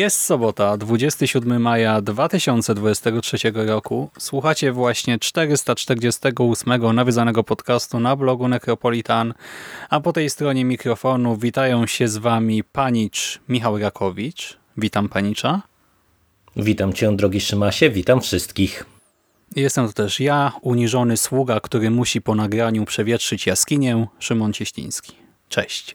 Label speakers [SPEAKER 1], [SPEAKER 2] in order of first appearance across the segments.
[SPEAKER 1] Jest sobota, 27 maja 2023 roku. Słuchacie właśnie 448 nawiązanego podcastu na blogu Necropolitan, a po tej stronie mikrofonu witają się z Wami panicz Michał Rakowicz. Witam panicza.
[SPEAKER 2] Witam Cię, drogi Szymasie, witam wszystkich.
[SPEAKER 1] Jestem to też ja, uniżony sługa, który musi po nagraniu przewietrzyć jaskinię, Szymon Cieśliński. Cześć.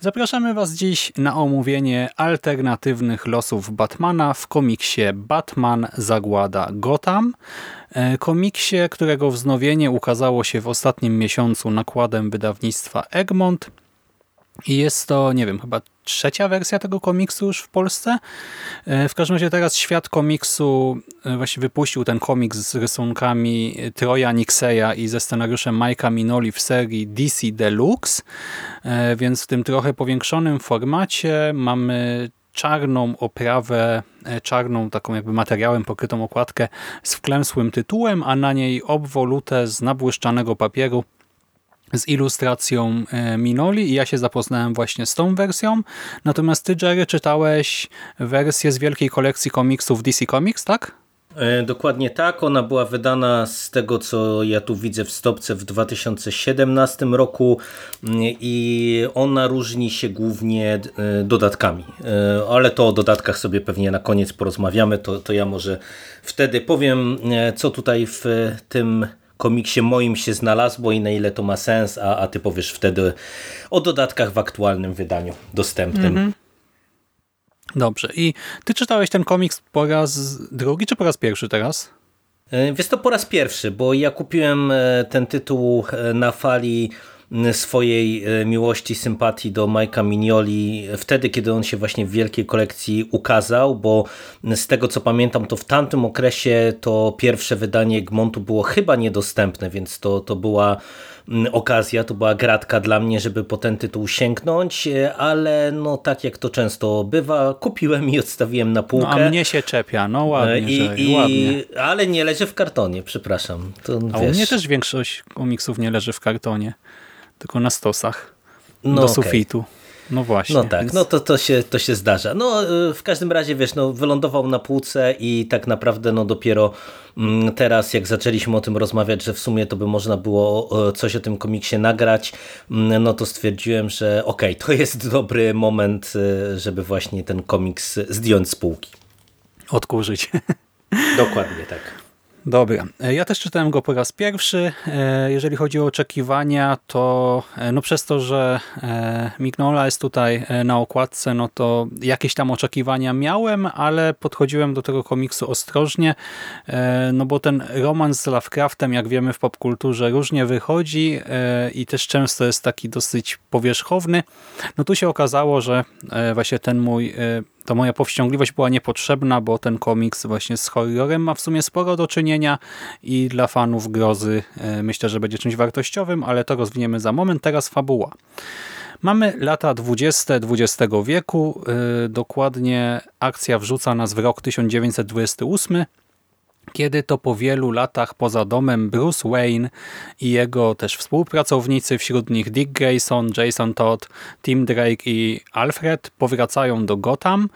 [SPEAKER 1] Zapraszamy Was dziś na omówienie alternatywnych losów Batmana w komiksie Batman Zagłada Gotham. E, komiksie, którego wznowienie ukazało się w ostatnim miesiącu nakładem wydawnictwa Egmont i jest to, nie wiem, chyba trzecia wersja tego komiksu już w Polsce. E, w każdym razie teraz świat komiksu e, właśnie wypuścił ten komiks z rysunkami Troja Nixeya i ze scenariuszem Mike'a Minoli w serii DC Deluxe, e, więc w tym trochę powiększonym formacie mamy czarną oprawę, czarną taką jakby materiałem pokrytą okładkę z wklęsłym tytułem, a na niej obwolutę z nabłyszczanego papieru z ilustracją e, Minoli i ja się zapoznałem właśnie z tą wersją. Natomiast ty, Jerry, czytałeś wersję z wielkiej kolekcji komiksów DC Comics, tak?
[SPEAKER 2] E, dokładnie tak. Ona była wydana z tego, co ja tu widzę w stopce w 2017 roku mm, i ona różni się głównie e, dodatkami. Ale to o dodatkach sobie pewnie na koniec porozmawiamy. To, to ja może wtedy powiem, co tutaj w tym komiksie moim się znalazło i na ile to ma sens, a, a ty powiesz wtedy o dodatkach w aktualnym wydaniu dostępnym. Mhm.
[SPEAKER 1] Dobrze. I ty czytałeś ten komiks po raz drugi, czy po raz pierwszy teraz?
[SPEAKER 2] E, wiesz to po raz pierwszy, bo ja kupiłem e, ten tytuł e, na fali swojej e, miłości, sympatii do Majka Mignoli wtedy, kiedy on się właśnie w wielkiej kolekcji ukazał, bo z tego co pamiętam, to w tamtym okresie to pierwsze wydanie Egmontu było chyba niedostępne, więc to, to była okazja, to była gratka dla mnie, żeby po ten tytuł sięgnąć, e, ale no tak jak to często bywa, kupiłem i odstawiłem na półkę. No,
[SPEAKER 1] a mnie się czepia, no ładnie, I, i, ładnie.
[SPEAKER 2] Ale nie leży w kartonie, przepraszam. To,
[SPEAKER 1] a
[SPEAKER 2] wiesz...
[SPEAKER 1] u mnie też większość komiksów nie leży w kartonie tylko na stosach no do okay. sufitu. No właśnie.
[SPEAKER 2] No tak, więc... no to, to, się, to się zdarza. No y, w każdym razie, wiesz, no wylądował na półce i tak naprawdę no dopiero mm, teraz, jak zaczęliśmy o tym rozmawiać, że w sumie to by można było coś o tym komiksie nagrać, mm, no to stwierdziłem, że okej, okay, to jest dobry moment, y, żeby właśnie ten komiks zdjąć z półki.
[SPEAKER 1] Odkurzyć.
[SPEAKER 2] Dokładnie tak.
[SPEAKER 1] Dobra, e, ja też czytałem go po raz pierwszy. E, jeżeli chodzi o oczekiwania, to e, no przez to, że Mignola jest tutaj na okładce, no to jakieś tam oczekiwania miałem, ale podchodziłem do tego komiksu ostrożnie, no bo ten romans z Lovecraftem, jak wiemy w popkulturze, różnie wychodzi i też często jest taki dosyć powierzchowny. No tu się okazało, że właśnie ten mój to moja powściągliwość była niepotrzebna, bo ten komiks właśnie z horrorem ma w sumie sporo do czynienia i dla fanów grozy e, myślę, że będzie czymś wartościowym, ale to rozwiniemy za moment. Teraz fabuła. Mamy lata 20 XX wieku, e, dokładnie akcja wrzuca nas w rok 1928, kiedy to po wielu latach poza domem Bruce Wayne i jego też współpracownicy, wśród nich Dick Grayson, Jason Todd, Tim Drake i Alfred powracają do Gotham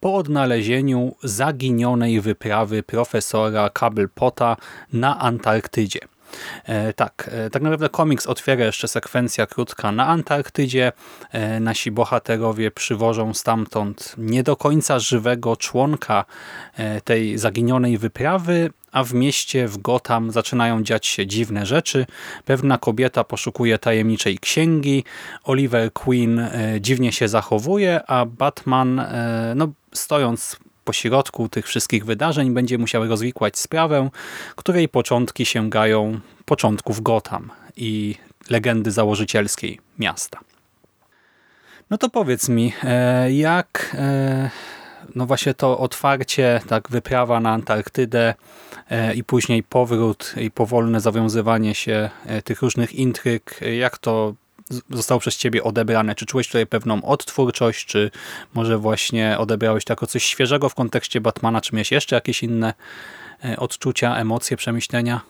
[SPEAKER 1] po odnalezieniu zaginionej wyprawy profesora Cobblepota na Antarktydzie. E, tak, e, tak naprawdę komiks otwiera jeszcze sekwencja krótka na Antarktydzie. E, nasi bohaterowie przywożą stamtąd nie do końca żywego członka tej zaginionej wyprawy, a w mieście w Gotham zaczynają dziać się dziwne rzeczy. Pewna kobieta poszukuje tajemniczej księgi, Oliver Queen dziwnie się zachowuje, a Batman, no, stojąc po środku tych wszystkich wydarzeń, będzie musiał rozwikłać sprawę, której początki sięgają początków Gotham i legendy założycielskiej miasta. No to powiedz mi, e, jak no właśnie to otwarcie, tak wyprawa na Antarktydę e, i później powrót i powolne zawiązywanie się e, tych różnych intryg, jak to zostało przez ciebie odebrane? Czy czułeś tutaj pewną odtwórczość, czy może właśnie odebrałeś jako coś świeżego w kontekście Batmana, czy miałeś jeszcze jakieś inne e, odczucia, emocje, przemyślenia?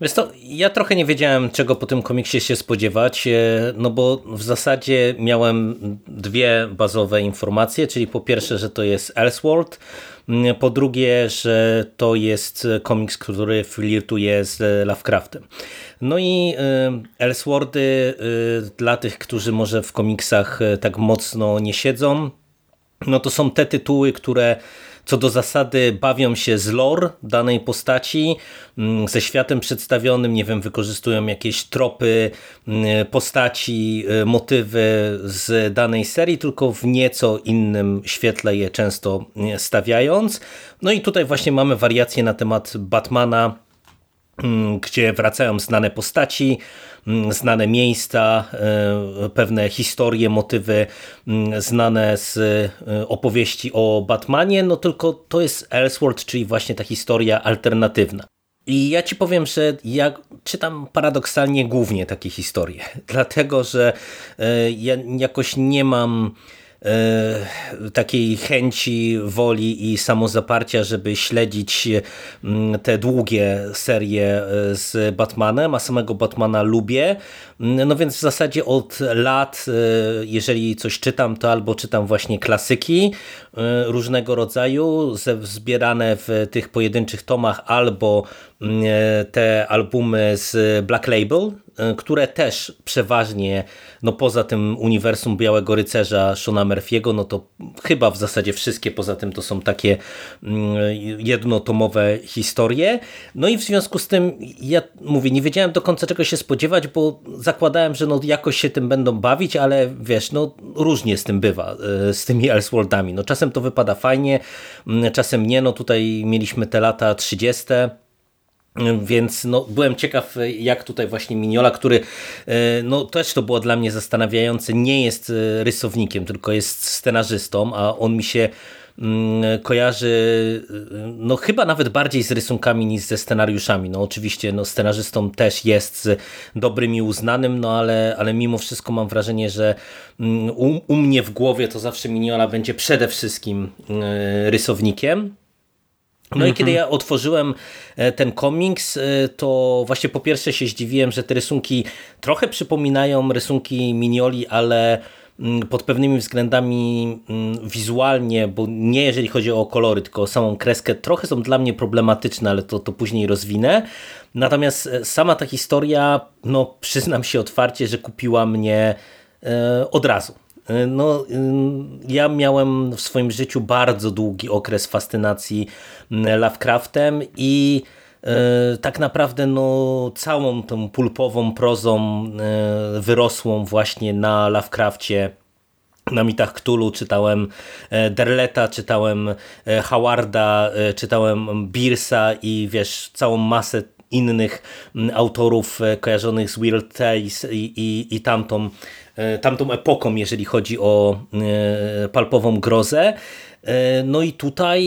[SPEAKER 2] Wiesz to, ja trochę nie wiedziałem, czego po tym komiksie się spodziewać, e, no bo w zasadzie miałem dwie bazowe informacje, czyli po pierwsze, że to jest Elseworld, po drugie, że to jest komiks, który flirtuje z Lovecraftem. No i e, Elseworldy e, dla tych, którzy może w komiksach tak mocno nie siedzą, no to są te tytuły, które co do zasady bawią się z lore danej postaci, mm, ze światem przedstawionym, nie wiem, wykorzystują jakieś tropy mm, postaci, y, motywy z danej serii, tylko w nieco innym świetle je często y, stawiając. No i tutaj właśnie mamy wariacje na temat Batmana, mm, gdzie wracają znane postaci, znane miejsca, e, pewne historie, motywy mm, znane z e, opowieści o Batmanie, no tylko to jest Elseworld, czyli właśnie ta historia alternatywna. I ja ci powiem, że ja czytam paradoksalnie głównie takie historie, dlatego że e, ja jakoś nie mam takiej chęci, woli i samozaparcia, żeby śledzić mm, te długie serie e, z Batmanem, a samego Batmana lubię. Mm, no więc w zasadzie od lat, e, jeżeli coś czytam, to albo czytam właśnie klasyki różnego rodzaju, zbierane w tych pojedynczych tomach, albo te albumy z Black Label, E, które też przeważnie, no poza tym uniwersum Białego Rycerza Shona Murphy'ego, no to chyba w zasadzie wszystkie poza tym to są takie mm, jednotomowe historie. No i w związku z tym ja mówię, nie wiedziałem do końca czego się spodziewać, bo zakładałem, że no jakoś się tym będą bawić, ale wiesz, no różnie z tym bywa, e, z tymi Elseworldami. No czasem to wypada fajnie, mm, czasem nie, no tutaj mieliśmy te lata 30 więc no, byłem ciekaw, jak tutaj właśnie Miniola, który e, no, też to było dla mnie zastanawiające, nie jest e, rysownikiem, tylko jest scenarzystą, a on mi się mm, kojarzy e, no chyba nawet bardziej z rysunkami niż ze scenariuszami. No oczywiście no, scenarzystą też jest dobrym i uznanym, no ale, ale mimo wszystko mam wrażenie, że mm, u, u mnie w głowie to zawsze Miniola będzie przede wszystkim rysownikiem. No i kiedy mhm. ja otworzyłem e, ten komiks, e, to właśnie po pierwsze się zdziwiłem, że te rysunki trochę przypominają rysunki Minioli, ale mm, pod pewnymi względami mm, wizualnie, bo nie jeżeli chodzi o kolory, tylko o samą kreskę, trochę są dla mnie problematyczne, ale to, to później rozwinę. Natomiast e, sama ta historia, no przyznam się otwarcie, że kupiła mnie od razu. E, no, ja miałem w swoim życiu bardzo długi okres fascynacji Lovecraftem i e, tak naprawdę no, całą tą pulpową prozą e, wyrosłą właśnie na Lovecrafcie. Na mitach Cthulhu czytałem Derleta, czytałem Howarda, czytałem Beersa i wiesz, całą masę innych autorów kojarzonych z Weird Tales i, i, i tamtą E, tamtą epoką, jeżeli chodzi o e, palpową grozę. E, no i tutaj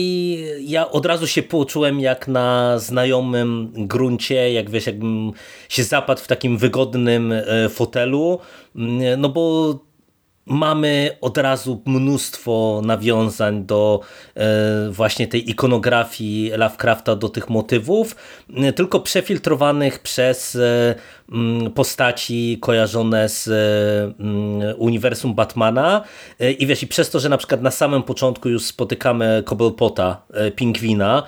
[SPEAKER 2] ja od razu się poczułem jak na znajomym gruncie, jak wiesz, jakbym się zapadł w takim wygodnym fotelu, mm, no bo mamy od razu mnóstwo nawiązań do właśnie tej ikonografii Lovecrafta, do tych motywów, tylko przefiltrowanych przez Mm, postaci kojarzone z mm, uniwersum Batmana i wiesz, i przez to, że na przykład na samym początku już spotykamy Cobblepota, e, pingwina,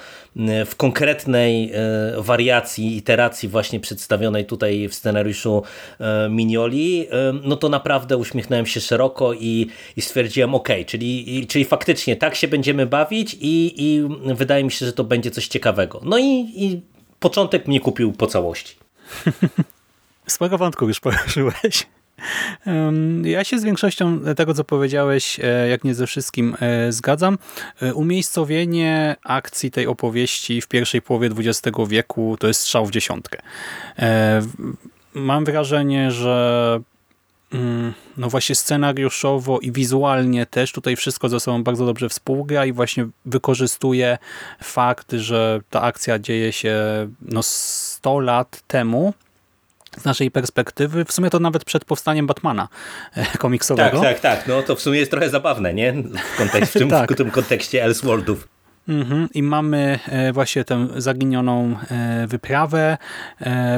[SPEAKER 2] w konkretnej wariacji, iteracji właśnie przedstawionej tutaj w scenariuszu Minioli, no to naprawdę uśmiechnąłem się szeroko i, i stwierdziłem ok, czyli, czyli faktycznie tak się będziemy bawić i, i wydaje mi się, że to będzie coś ciekawego. No i, i początek mnie kupił po całości.
[SPEAKER 1] Sporo wątków już poruszyłeś. Ja się z większością tego, co powiedziałeś, e, jak nie ze wszystkim e, zgadzam. E, umiejscowienie akcji tej opowieści w pierwszej połowie XX wieku to jest strzał w dziesiątkę. Mam wrażenie, że mm, no właśnie scenariuszowo i wizualnie też tutaj wszystko ze sobą bardzo dobrze współgra i właśnie wykorzystuje fakt, że ta akcja dzieje się no 100 lat temu, z naszej perspektywy, w sumie to nawet przed powstaniem Batmana e, komiksowego.
[SPEAKER 2] Tak, tak, tak. No to w sumie jest trochę zabawne, nie? W, kontekście, w, tym, tak. w tym kontekście Elseworldów.
[SPEAKER 1] Mhm. I mamy e, właśnie tę zaginioną e, wyprawę,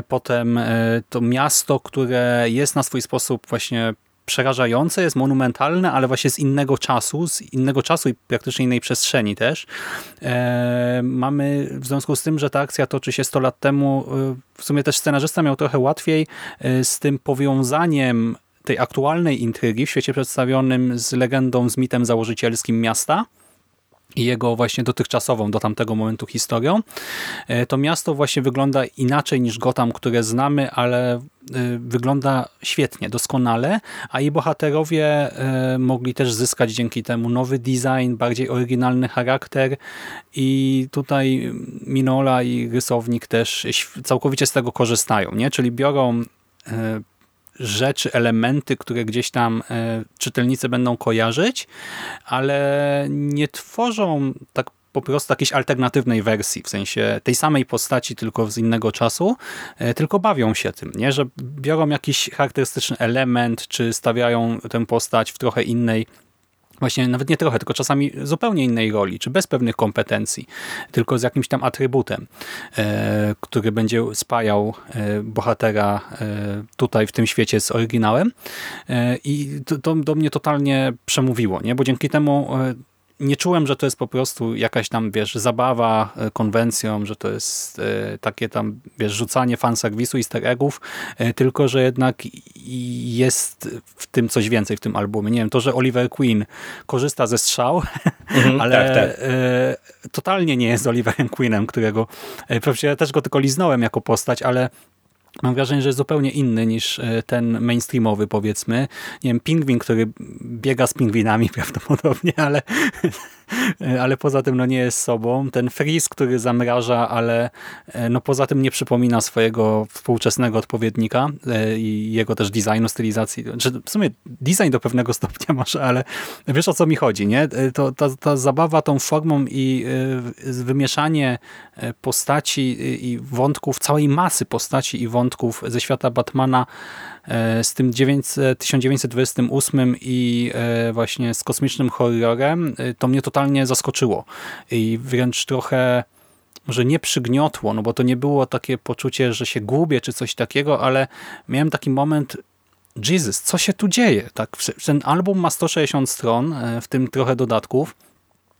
[SPEAKER 1] potem to miasto, które jest na swój sposób właśnie przerażające, jest monumentalne, ale właśnie z innego czasu, z innego czasu i praktycznie innej przestrzeni też. E, mamy w związku z tym, że ta akcja toczy się 100 lat temu, e, w sumie też scenarzysta miał trochę łatwiej e, z tym powiązaniem tej aktualnej intrygi w świecie przedstawionym z legendą, z mitem założycielskim miasta, i jego właśnie dotychczasową do tamtego momentu historią. E, to miasto właśnie wygląda inaczej niż Gotham, które znamy, ale e, wygląda świetnie, doskonale, a jej bohaterowie e, mogli też zyskać dzięki temu nowy design, bardziej oryginalny charakter i tutaj Minola i rysownik też całkowicie z tego korzystają, nie? czyli biorą rzeczy, elementy, które gdzieś tam e, czytelnicy będą kojarzyć, ale nie tworzą tak po prostu jakiejś alternatywnej wersji, w sensie tej samej postaci, tylko z innego czasu, e, tylko bawią się tym, nie? że biorą jakiś charakterystyczny element, czy stawiają tę postać w trochę innej właśnie nawet nie trochę, tylko czasami zupełnie innej roli, czy bez pewnych kompetencji, tylko z jakimś tam atrybutem, e, który będzie spajał e, bohatera e, tutaj w tym świecie z oryginałem. I to, to do mnie totalnie przemówiło, nie? bo dzięki temu nie czułem, że to jest po prostu jakaś tam, wiesz, zabawa e, konwencją, że to jest e, takie tam, wiesz, rzucanie fanserwisu, easter eggów, e, tylko, że jednak jest w tym coś więcej w tym albumie. Nie wiem, to, że Oliver Queen korzysta ze strzał, mhm, ale tak, tak. totalnie nie jest Oliverem Queenem, którego, przecież ja też go tylko liznąłem jako postać, ale Mam wrażenie, że jest zupełnie inny niż e, ten mainstreamowy, powiedzmy. Nie wiem, pingwin, który biega z pingwinami prawdopodobnie, ale ale poza tym no nie jest sobą. Ten Freeze, który zamraża, ale e, no poza tym nie przypomina swojego współczesnego odpowiednika e, i jego też designu, stylizacji. Znaczy, w sumie design do pewnego stopnia może, ale wiesz o co mi chodzi, nie? To, ta, ta zabawa tą formą i wymieszanie postaci i wątków, całej masy postaci i wątków ze świata Batmana z tym 1928 i właśnie z kosmicznym horrorem, to mnie totalnie zaskoczyło i wręcz trochę może nie przygniotło, no bo to nie było takie poczucie, że się gubię czy coś takiego, ale miałem taki moment, Jesus, co się tu dzieje? Tak, ten album ma 160 stron, e, w tym trochę dodatków,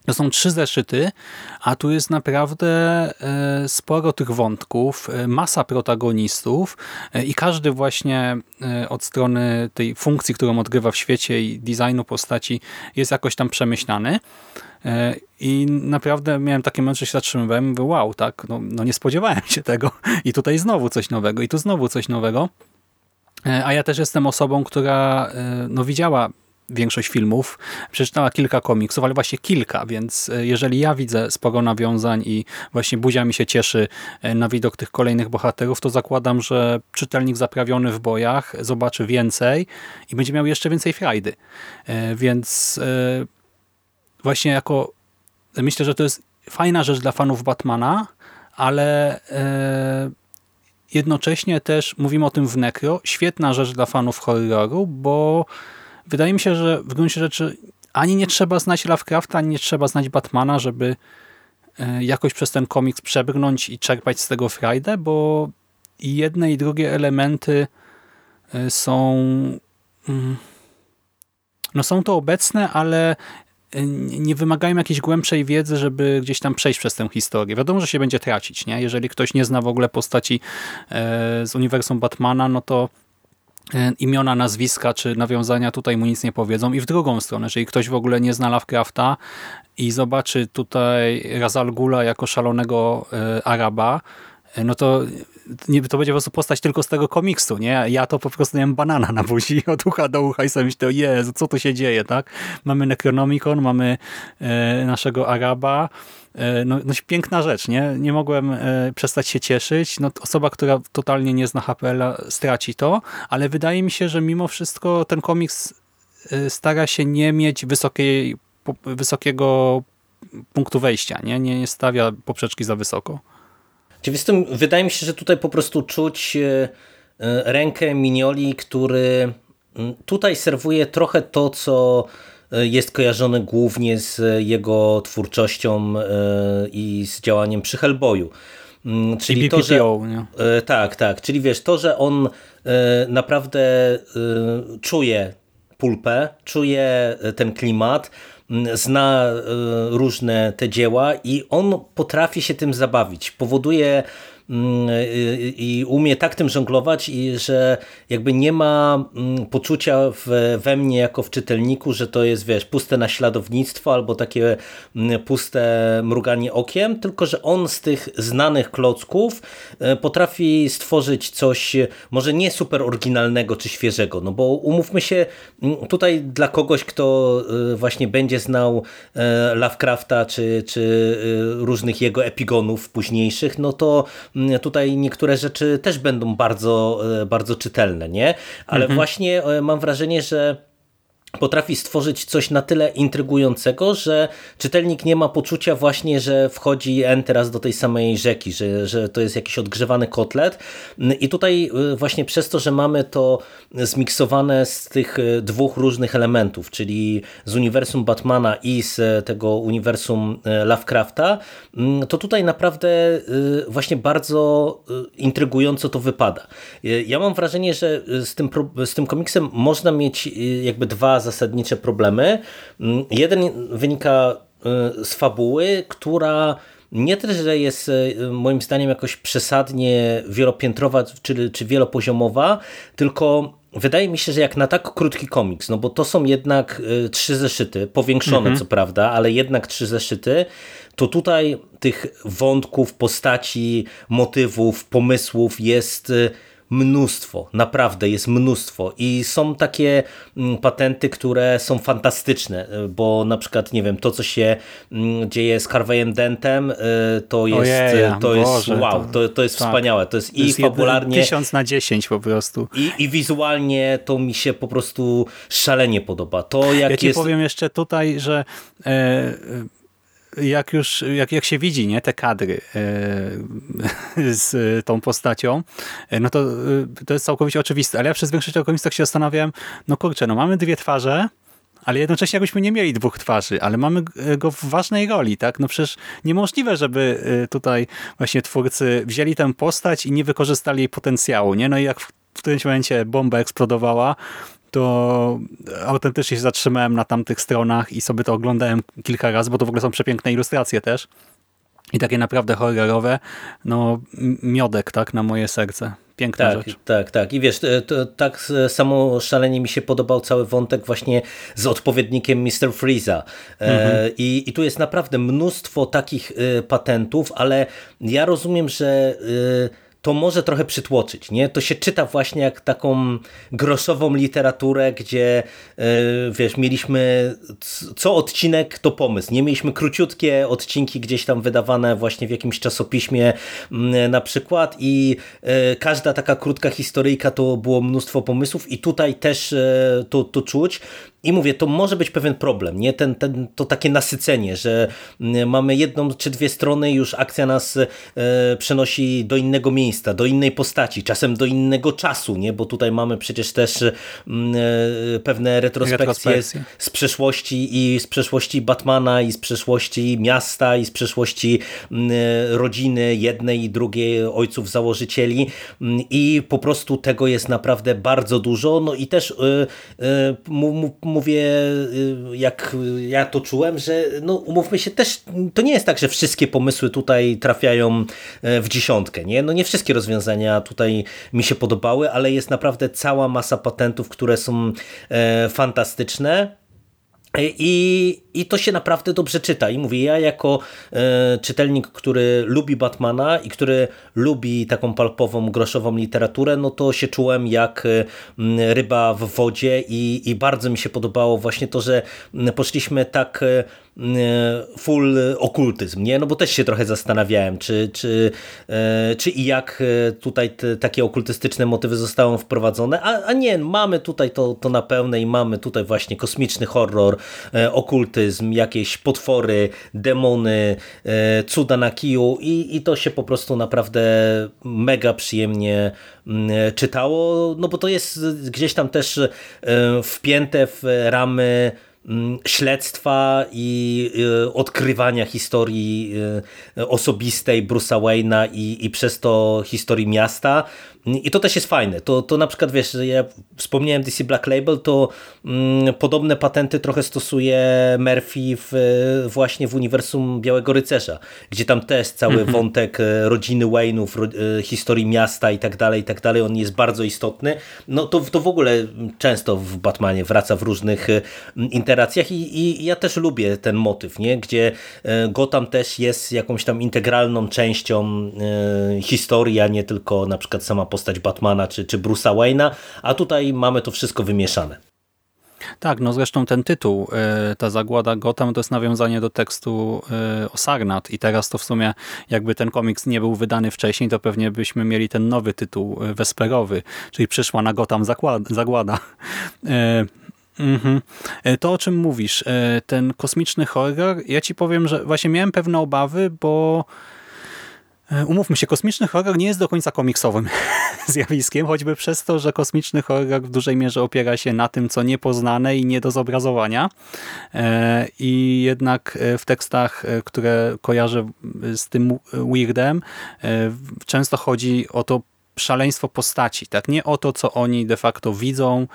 [SPEAKER 1] to są trzy zeszyty, a tu jest naprawdę e, sporo tych wątków, e, masa protagonistów e, i każdy właśnie od strony tej funkcji, którą odgrywa w świecie i designu postaci jest jakoś tam przemyślany. I naprawdę miałem takie momenty, że się zatrzymywałem mówię, wow, tak, no, no nie spodziewałem się tego. I tutaj znowu coś nowego, i tu znowu coś nowego. A ja też jestem osobą, która no, widziała większość filmów, przeczytała kilka komiksów, ale właśnie kilka, więc e, jeżeli ja widzę sporo nawiązań i właśnie buzia mi się cieszy e, na widok tych kolejnych bohaterów, to zakładam, że czytelnik zaprawiony w bojach zobaczy więcej i będzie miał jeszcze więcej frajdy. E, więc właśnie jako myślę, że to jest fajna rzecz dla fanów Batmana, ale jednocześnie też mówimy o tym w Necro, świetna rzecz dla fanów horroru, bo wydaje mi się, że w gruncie rzeczy ani nie trzeba znać Lovecrafta, ani nie trzeba znać Batmana, żeby e, jakoś przez ten komiks przebrnąć i czerpać z tego frajdę, bo i jedne i drugie elementy e, są mm, no są to obecne, ale nie wymagają jakiejś głębszej wiedzy, żeby gdzieś tam przejść przez tę historię. Wiadomo, że się będzie tracić, nie? Jeżeli ktoś nie zna w ogóle postaci z uniwersum Batmana, no to imiona, nazwiska czy nawiązania tutaj mu nic nie powiedzą. I w drugą stronę, jeżeli ktoś w ogóle nie zna Lovecrafta i zobaczy tutaj Razal Gula jako szalonego Araba, no to nie, to będzie po prostu postać tylko z tego komiksu, nie? Ja to po prostu miałem banana na buzi od ucha do ucha i sobie myślę, Jezu, co tu się dzieje, tak? Mamy Necronomicon, mamy e, naszego Araba, e, no, no piękna rzecz, nie? Nie mogłem e, przestać się cieszyć. No, osoba, która totalnie nie zna HPL-a straci to, ale wydaje mi się, że mimo wszystko ten komiks e, stara się nie mieć wysokiej, po, wysokiego punktu wejścia, nie? nie? Nie stawia poprzeczki za wysoko.
[SPEAKER 2] Oczywiście wydaje mi się, że tutaj po prostu czuć e, e, rękę Minioli, który tutaj serwuje trochę to, co e, jest kojarzone głównie z jego twórczością i z działaniem przy Hellboyu.
[SPEAKER 1] Czyli to, że
[SPEAKER 2] tak, tak, czyli wiesz, to, że on naprawdę czuje pulpę, czuje ten klimat, zna e, różne te dzieła i on potrafi się tym zabawić. Powoduje i umie tak tym żonglować, i że jakby nie ma mm, poczucia w, we mnie jako w czytelniku, że to jest wiesz, puste naśladownictwo albo takie mm, puste mruganie okiem, tylko że on z tych znanych klocków e, potrafi stworzyć coś może nie super oryginalnego czy świeżego, no bo umówmy się tutaj dla kogoś, kto właśnie będzie znał Lovecrafta czy, czy różnych jego epigonów późniejszych, no to tutaj niektóre rzeczy też będą bardzo, e, bardzo czytelne, nie? Ale mhm. właśnie e, mam wrażenie, że potrafi stworzyć coś na tyle intrygującego, że czytelnik nie ma poczucia właśnie, że wchodzi N teraz do tej samej rzeki, że, że to jest jakiś odgrzewany kotlet i tutaj y, właśnie przez to, że mamy to zmiksowane z tych y, dwóch różnych elementów, czyli z uniwersum Batmana i z tego uniwersum y, Lovecrafta, mm, to tutaj naprawdę właśnie bardzo intrygująco to wypada. Ja mam wrażenie, że z tym, z tym komiksem można mieć jakby dwa zasadnicze problemy. Mm, jeden wynika y, z fabuły, która nie też, że jest y, moim zdaniem jakoś przesadnie wielopiętrowa czy, czy wielopoziomowa, tylko wydaje mi się, że jak na tak krótki komiks, no bo to są jednak y, trzy zeszyty, powiększone mhm. co prawda, ale jednak trzy zeszyty, to tutaj tych wątków, postaci, motywów, pomysłów jest mnóstwo, naprawdę jest mnóstwo i są takie mm, patenty, które są fantastyczne, y, bo na przykład, nie wiem, to co się mm, dzieje z Harveyem Dentem, y, to jest, Ojeja, to jest wow, to, to jest tak. wspaniałe, to jest to i jest fabularnie...
[SPEAKER 1] Tysiąc na dziesięć po prostu.
[SPEAKER 2] I, I wizualnie to mi się po prostu szalenie podoba. To jak
[SPEAKER 1] ja ci
[SPEAKER 2] jest...
[SPEAKER 1] powiem jeszcze tutaj, że e, jak już, jak, jak się widzi nie, te kadry e, z tą postacią, e, no to, e, to jest całkowicie oczywiste. Ale ja przez większość tak się zastanawiałem, no kurczę, no mamy dwie twarze, ale jednocześnie jakbyśmy nie mieli dwóch twarzy, ale mamy go w ważnej roli, tak? No przecież niemożliwe, żeby tutaj właśnie twórcy wzięli tę postać i nie wykorzystali jej potencjału, nie? No i jak w którymś momencie bomba eksplodowała, to autentycznie się zatrzymałem na tamtych stronach i sobie to oglądałem kilka razy, bo to w ogóle są przepiękne ilustracje też. I takie naprawdę horrorowe, no miodek, tak, na moje serce. Piękna
[SPEAKER 2] tak,
[SPEAKER 1] rzecz.
[SPEAKER 2] Tak, tak. I wiesz, to, tak samo szalenie mi się podobał cały wątek właśnie z odpowiednikiem Mr. Freeza. E, mhm. I, I tu jest naprawdę mnóstwo takich e, patentów, ale ja rozumiem, że e, to może trochę przytłoczyć. Nie? To się czyta właśnie jak taką groszową literaturę, gdzie yy, wiesz, mieliśmy co odcinek to pomysł. Nie mieliśmy króciutkie odcinki gdzieś tam wydawane właśnie w jakimś czasopiśmie yy, na przykład i yy, każda taka krótka historyjka to było mnóstwo pomysłów i tutaj też e, to, to czuć. I mówię, to może być pewien problem, nie? Ten, ten, to takie nasycenie, że mamy jedną czy dwie strony, już akcja nas przenosi do innego miejsca do innej postaci, czasem do innego czasu, nie? bo tutaj mamy przecież też mm, e, pewne retrospekcje, retrospekcje z przeszłości i z przeszłości Batmana i z przeszłości miasta i z przeszłości mm, rodziny jednej i drugiej ojców założycieli mm, i po prostu tego jest naprawdę bardzo dużo, no i też mówię, jak ja to czułem, że no umówmy się też, to nie jest tak, że wszystkie pomysły tutaj trafiają e, w dziesiątkę, nie? No nie wszystkie rozwiązania tutaj mi się podobały, ale jest naprawdę cała masa patentów, które są e, fantastyczne i, I to się naprawdę dobrze czyta. I mówię, ja jako e, czytelnik, który lubi Batmana i który lubi taką palpową, groszową literaturę, no to się czułem jak e, ryba w wodzie i, i bardzo mi się podobało właśnie to, że poszliśmy tak e, full okultyzm, nie? No bo też się trochę zastanawiałem, czy, czy, czy i jak tutaj te, takie okultystyczne motywy zostały wprowadzone, a, a nie, mamy tutaj to, to na pełne i mamy tutaj właśnie kosmiczny horror, okultyzm, jakieś potwory, demony, cuda na kiju i, i to się po prostu naprawdę mega przyjemnie mm, czytało, no bo to jest gdzieś tam też wpięte w ramy śledztwa i y, odkrywania historii y, osobistej Bruce'a Wayne'a i, i przez to historii miasta. I to też jest fajne. To, to na przykład, wiesz, ja wspomniałem DC Black Label, to mm, podobne patenty trochę stosuje Murphy w, właśnie w uniwersum Białego Rycerza, gdzie tam też cały mm -hmm. wątek e, rodziny Wayne'ów, ro, e, historii miasta i tak dalej, i tak dalej, on jest bardzo istotny. No to, to w ogóle często w Batmanie wraca w różnych e, interacjach i, i ja też lubię ten motyw, nie? gdzie Gotham też jest jakąś tam integralną częścią historii, a nie tylko na przykład sama postać Batmana czy, czy Bruce'a Wayne'a, a tutaj mamy to wszystko wymieszane.
[SPEAKER 1] Tak, no zresztą ten tytuł, e, ta zagłada Gotham to jest nawiązanie do tekstu e, o Sarnat i teraz to w sumie jakby ten komiks nie był wydany wcześniej, to pewnie byśmy mieli ten nowy tytuł e, wesperowy, czyli przyszła na Gotham zagłada. Mhm. To, o czym mówisz, ten kosmiczny horror, ja ci powiem, że właśnie miałem pewne obawy, bo E, umówmy się, kosmiczny horror nie jest do końca komiksowym zjawiskiem, choćby przez to, że kosmiczny horror w dużej mierze opiera się na tym, co niepoznane i nie do zobrazowania. E, I jednak e, w tekstach, które kojarzę z tym weirdem, często chodzi o to szaleństwo postaci, tak? Nie o to, co oni de facto widzą,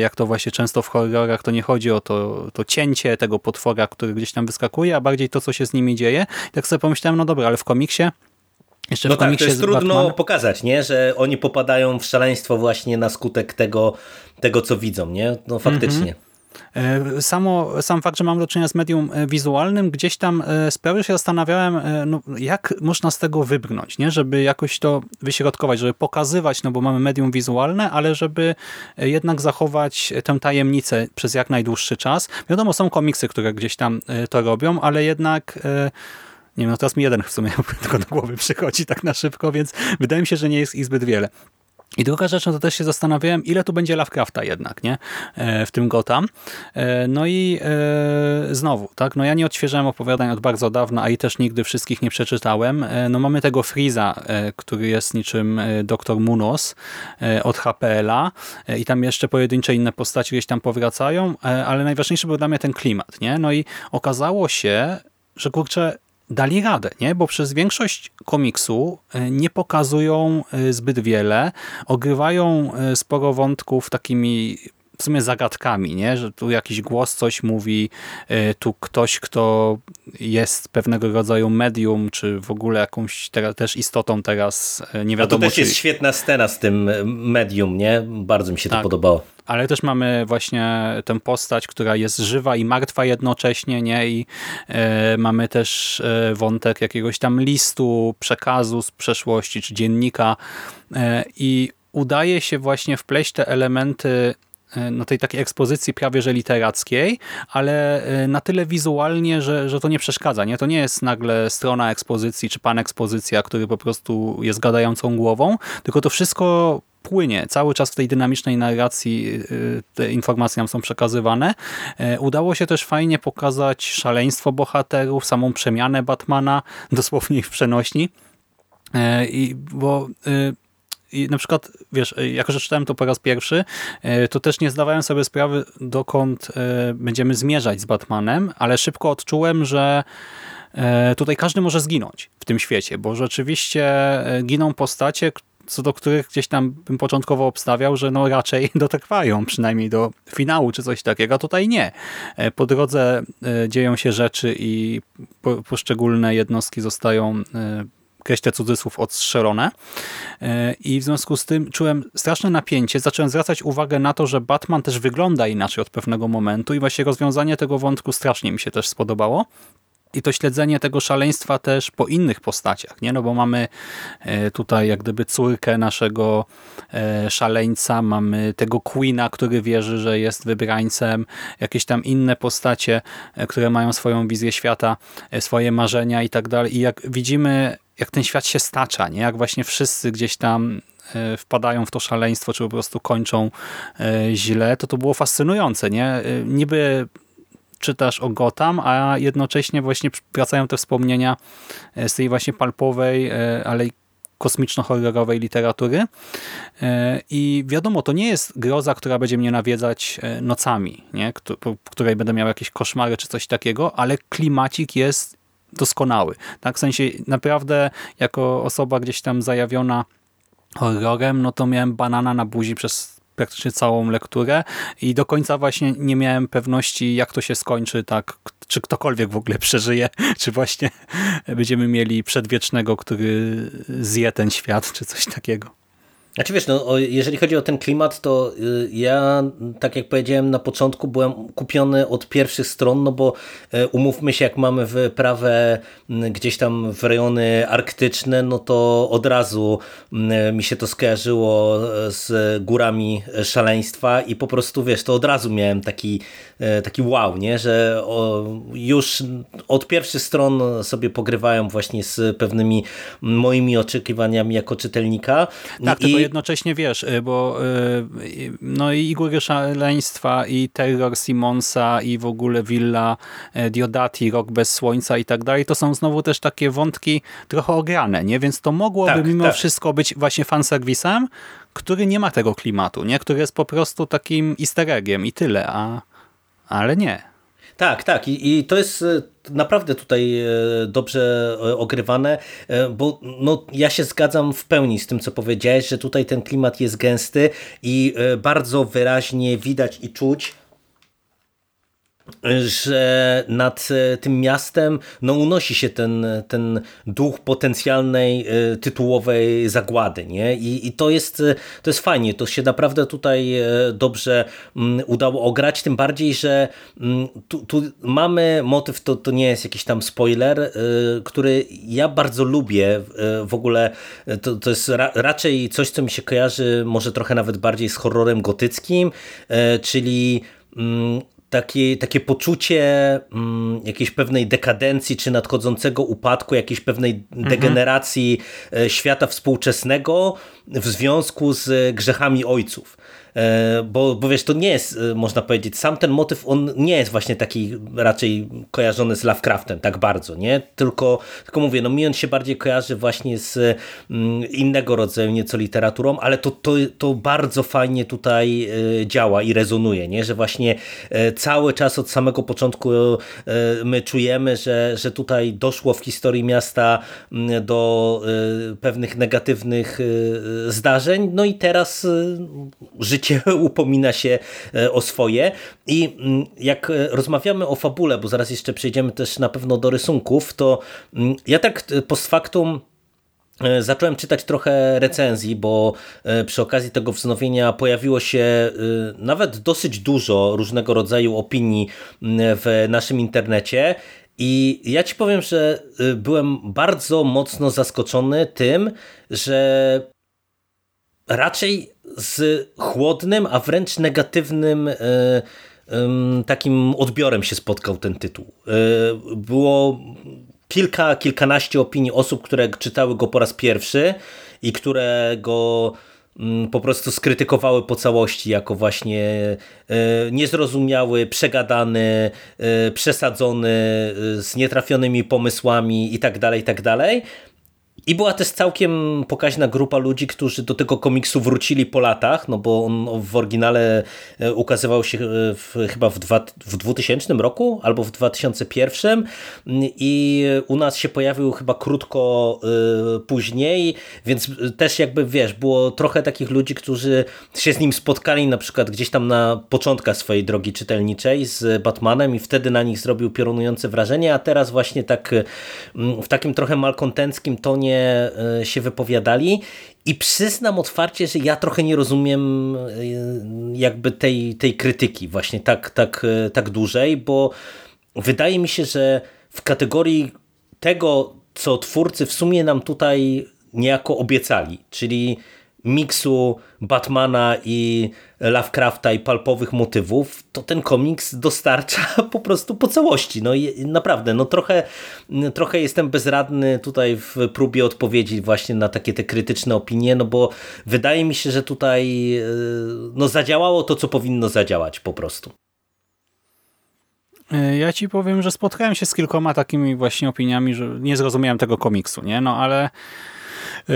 [SPEAKER 1] jak to właśnie często w horrorach, to nie chodzi o to, to cięcie tego potwora, który gdzieś tam wyskakuje, a bardziej to, co się z nimi dzieje. I tak sobie pomyślałem, no dobra, ale w komiksie
[SPEAKER 2] jeszcze no tak, to jest trudno Batman... pokazać, nie? że oni popadają w szaleństwo właśnie na skutek tego, tego co widzą, nie? No faktycznie.
[SPEAKER 1] Mhm. E, samo, sam fakt, że mam do czynienia z medium e, wizualnym, gdzieś tam e, sprawy się zastanawiałem, no, jak można z tego wybrnąć, nie? żeby jakoś to wyśrodkować, żeby pokazywać, no bo mamy medium wizualne, ale żeby jednak zachować tę tajemnicę przez jak najdłuższy czas. Wiadomo, są komiksy, które gdzieś tam to robią, ale jednak nie wiem, no teraz mi jeden w sumie tylko do głowy przychodzi tak na szybko, więc wydaje mi się, że nie jest ich zbyt wiele. I druga rzecz, no to też się zastanawiałem, ile tu będzie Lovecrafta jednak, nie? E, w tym Gotham. E, no i e, znowu, tak? No ja nie odświeżałem opowiadań od bardzo dawna, a i też nigdy wszystkich nie przeczytałem. No mamy tego Freeza, który jest niczym doktor Munos od HPL-a i tam jeszcze pojedyncze inne postaci gdzieś tam powracają, ale najważniejszy był dla mnie ten klimat, nie? No i okazało się, że kurczę, dali radę, nie? bo przez większość komiksu e, nie pokazują e, zbyt wiele, ogrywają e, sporo wątków takimi w sumie zagadkami, nie? że tu jakiś głos coś mówi, tu ktoś, kto jest pewnego rodzaju medium, czy w ogóle jakąś też istotą teraz, nie wiadomo.
[SPEAKER 2] A to też
[SPEAKER 1] czy...
[SPEAKER 2] jest świetna scena z tym medium, nie? Bardzo mi się tak. to podobało
[SPEAKER 1] ale też mamy właśnie tę postać, która jest żywa i martwa jednocześnie, nie? I e, mamy też e, wątek jakiegoś tam listu, przekazu z przeszłości, czy dziennika e, i udaje się właśnie wpleść te elementy e, no tej takiej ekspozycji prawie że literackiej, ale e, na tyle wizualnie, że, że to nie przeszkadza. Nie? To nie jest nagle strona ekspozycji czy pan ekspozycja, który po prostu jest gadającą głową, tylko to wszystko płynie. Cały czas w tej dynamicznej narracji y, te informacje nam są przekazywane. E, udało się też fajnie pokazać szaleństwo bohaterów, samą przemianę Batmana, dosłownie w przenośni I, bo i na przykład, wiesz, jako że czytałem to po raz pierwszy, to też nie zdawałem sobie sprawy, dokąd będziemy zmierzać z Batmanem, ale szybko odczułem, że tutaj każdy może zginąć w tym świecie, bo rzeczywiście giną postacie, co do których gdzieś tam bym początkowo obstawiał, że no raczej dotrwają przynajmniej do finału czy coś takiego, a tutaj nie. E, po drodze e, dzieją się rzeczy i poszczególne jednostki zostają e, kreślę cudzysłów, odstrzelone. I w związku z tym czułem straszne napięcie. Zacząłem zwracać uwagę na to, że Batman też wygląda inaczej od pewnego momentu i właśnie rozwiązanie tego wątku strasznie mi się też spodobało i to śledzenie tego szaleństwa też po innych postaciach, nie? No bo mamy e, tutaj jak gdyby córkę naszego e, szaleńca, mamy tego Queena, który wierzy, że jest wybrańcem, jakieś tam inne postacie, e, które mają swoją wizję świata, swoje marzenia i tak dalej. I jak widzimy, jak ten świat się stacza, nie? Jak właśnie wszyscy gdzieś tam wpadają w to szaleństwo, czy po prostu kończą źle, to to było fascynujące, nie? Niby czytasz o Gotham, a jednocześnie właśnie wracają te wspomnienia e, z tej właśnie palpowej, e, ale kosmiczno-horrorowej literatury. E, I wiadomo, to nie jest groza, która będzie mnie nawiedzać nocami, nie? po której będę miał jakieś koszmary czy coś takiego, ale klimacik jest doskonały. Tak? W sensie naprawdę jako osoba gdzieś tam zajawiona horrorem, no to miałem banana na buzi przez praktycznie całą lekturę i do końca właśnie nie miałem pewności, jak to się skończy, tak, czy ktokolwiek w ogóle przeżyje, czy właśnie będziemy mieli przedwiecznego, który zje ten świat, czy coś takiego.
[SPEAKER 2] Znaczy wiesz, no, jeżeli chodzi o ten klimat, to y, ja, tak jak powiedziałem na początku, byłem kupiony od pierwszych stron, no bo y, umówmy się, jak mamy wyprawę gdzieś tam w rejony arktyczne, no to od razu mi się to skojarzyło e, z górami szaleństwa i po prostu, wiesz, to od razu miałem taki, e, taki wow, nie, że już od pierwszych stron sobie pogrywałem właśnie z pewnymi moimi oczekiwaniami jako czytelnika.
[SPEAKER 1] Tak, I jednocześnie wiesz, y, bo y, no i Góry Szaleństwa i Terror Simonsa i w ogóle Villa y, Diodati, Rok bez Słońca i tak dalej, to są znowu też takie wątki trochę ograne, nie? Więc to mogłoby tak, mimo tak. wszystko być właśnie fanserwisem, który nie ma tego klimatu, nie? Który jest po prostu takim easter eggiem i tyle, a ale nie.
[SPEAKER 2] Tak, tak. I, I, to jest e, naprawdę tutaj e, dobrze e, ogrywane, bo no, ja się zgadzam w pełni z tym, co powiedziałeś, że tutaj ten klimat jest gęsty i bardzo wyraźnie widać i czuć, że nad e, tym miastem no, unosi się ten, ten duch potencjalnej e, tytułowej zagłady. Nie? I, I, to, jest, e, to jest fajnie, to się naprawdę tutaj dobrze mm, udało ograć, tym bardziej, że mm, tu, tu mamy motyw, to, to nie jest jakiś tam spoiler, który ja bardzo lubię w ogóle, to, to jest ra, raczej coś, co mi się kojarzy może trochę nawet bardziej z horrorem gotyckim, czyli mm, takie, poczucie mm, jakiejś pewnej dekadencji, czy nadchodzącego upadku, jakiejś pewnej mhm. degeneracji mhm. świata współczesnego w związku z grzechami ojców. E, bo, bo wiesz, to nie jest, e, można powiedzieć, sam ten motyw, on nie jest właśnie taki raczej kojarzony z Lovecraftem tak bardzo, nie? Tylko, tylko mówię, no mi on się bardziej kojarzy właśnie z mm, innego rodzaju nieco literaturą, ale to, to, to bardzo fajnie tutaj e, działa i rezonuje, nie? Że właśnie cały czas od samego początku my czujemy, że, że tutaj doszło w historii miasta mm, do pewnych negatywnych zdarzeń, no i teraz życie życie upomina się e, o swoje i mm, jak e, rozmawiamy o fabule, bo zaraz jeszcze przejdziemy też na pewno do rysunków, to mm, ja tak e, post factum Zacząłem czytać trochę recenzji, bo przy okazji tego wznowienia pojawiło się nawet dosyć dużo różnego rodzaju opinii mm, w naszym internecie. I ja ci powiem, że byłem bardzo mocno zaskoczony tym, że raczej z chłodnym, a wręcz negatywnym e, takim odbiorem się spotkał ten tytuł. E, było kilka, kilkanaście opinii osób, które czytały go po raz pierwszy i które go mm, po prostu skrytykowały po całości jako właśnie e, niezrozumiały, przegadany, przesadzony, z nietrafionymi pomysłami itd., tak itd. I była też całkiem pokaźna grupa ludzi, którzy do tego komiksu wrócili po latach, no bo on w oryginale e, ukazywał się e, w, chyba w, dwa, w 2000 roku albo w 2001 i u nas się pojawił chyba krótko y, później, więc też jakby wiesz, było trochę takich ludzi, którzy się z nim spotkali na przykład gdzieś tam na początkach swojej drogi czytelniczej z Batmanem i wtedy na nich zrobił piorunujące wrażenie, a teraz właśnie tak w takim trochę malkontenckim tonie E, się wypowiadali. I przyznam otwarcie, że ja trochę nie rozumiem e, jakby tej, tej krytyki właśnie tak, tak, e, tak dłużej, bo wydaje mi się, że w kategorii tego, co twórcy w sumie nam tutaj niejako obiecali, czyli miksu Batmana i Lovecrafta i palpowych motywów, to ten komiks dostarcza po prostu po całości. No i naprawdę, no trochę, trochę jestem bezradny tutaj w próbie odpowiedzi właśnie na takie te krytyczne opinie, no bo wydaje mi się, że tutaj e, no zadziałało to, co powinno zadziałać po prostu.
[SPEAKER 1] E, ja ci powiem, że spotkałem się z kilkoma takimi właśnie opiniami, że nie zrozumiałem tego komiksu, nie? No ale... Yy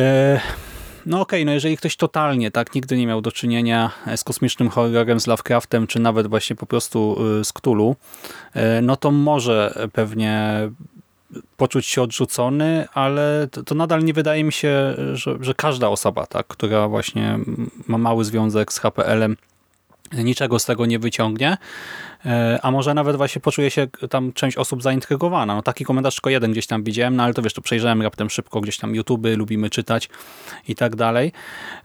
[SPEAKER 1] no okej, okay, no jeżeli ktoś totalnie tak nigdy nie miał do czynienia z kosmicznym horrorem, z Lovecraftem, czy nawet właśnie po prostu y, z Cthulhu, y, no to może pewnie poczuć się odrzucony, ale to, to, nadal nie wydaje mi się, że, że każda osoba, tak, która właśnie ma mały związek z HPL-em, niczego z tego nie wyciągnie, e, a może nawet właśnie poczuje się tam część osób zaintrygowana. No taki komentarz tylko jeden gdzieś tam widziałem, no ale to wiesz, to przejrzałem raptem szybko gdzieś tam YouTube, lubimy czytać i tak dalej.